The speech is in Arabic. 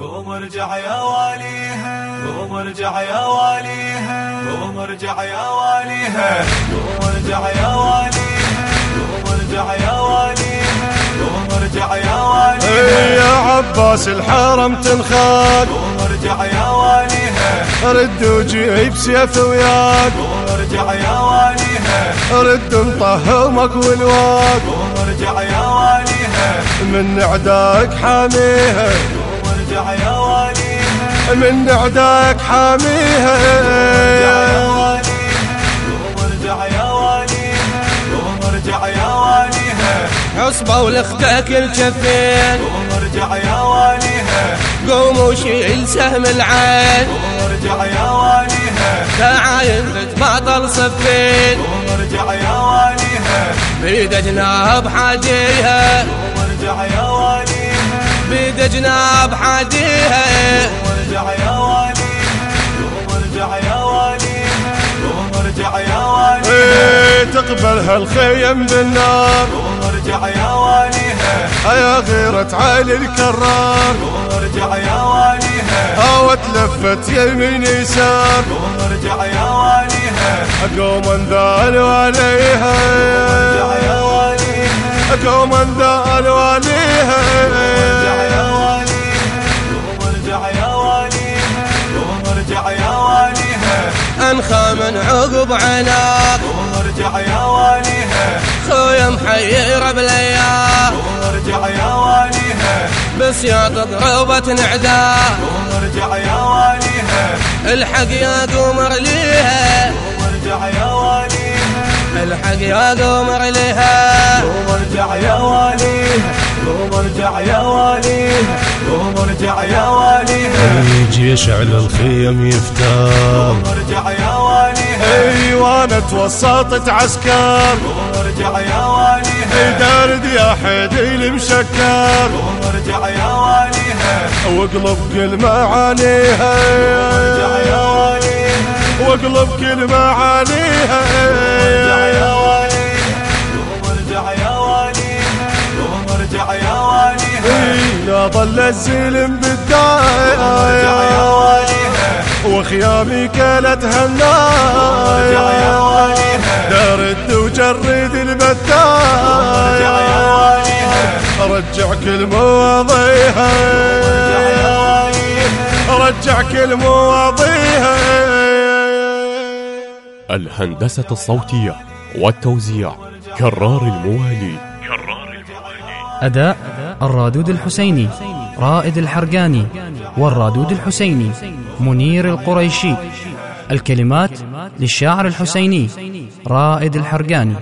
قوم ارجع يا واليها. قوم ارجع يا واليها. قوم ارجع يا واليها. قوم ارجع يا واليها. قوم ارجع يا واليها. قوم ارجع يا واليها. يا عباس الحرم تنخاد قوم ارجع يا واليها. رد وجيب سيف وياك. قوم ارجع يا واليها. رد مطهمك والواق قوم ارجع يا واليها. من عداك حاميها. من عداك حاميها. يا يا عصبة ولختك الكفين. قوم ارجع يا واليها قوم وشيل سهم العين. قوم ارجع يا واليها تعاين تتباطل صفين. قوم ارجع يا واليها بيد جناب حاجيها قوم ارجع يا واليها بيد جناب حاجيها ارجع يا واليها قوم ارجع يا واليها قوم ارجع يا واليها إيه تقبل هالخيم بالنار. قوم ارجع يا واليها يا غيرة علي الكرار. قوم ارجع يا واليها هاوت لفت يمين يسار قوم ارجع يا واليها قوم أنذال عليها واليها قوم أنذال عليها واليها انخى من عقب عناق قوم ارجع يا واليها خويا محير بلياق قوم ارجع يا واليها بس يا تضربة نعداه قوم ارجع يا واليها الحق يا قمر ليها قوم ارجع يا واليها الحق يا قمر ليها قوم ارجع يا واليها قوم ارجع يا واليها قوم ارجع يا جيش على الخيم يفتار قوم ارجع يا واليها أيوه أنا توسطت عسكر. قوم ارجع يا واليها دارد يا حيدي المشكر قوم ارجع يا واليها واقلب كل معانيها ارجع يا واليها واقلب كل معانيها ارجع يا واليها ظل يا بالداية واليها وخيامي كلت ارجع يا هنايا واليها دارد وجرد ارجع يا المدايا واليها رجع كل مواضيها ارجع يا واليها رجع كل مواضيها الهندسة الصوتية والتوزيع كرار الموالي. أداء الرادود الحسيني رائد الحرقاني والرادود الحسيني منير القريشي. الكلمات للشاعر الحسيني رائد الحرقاني.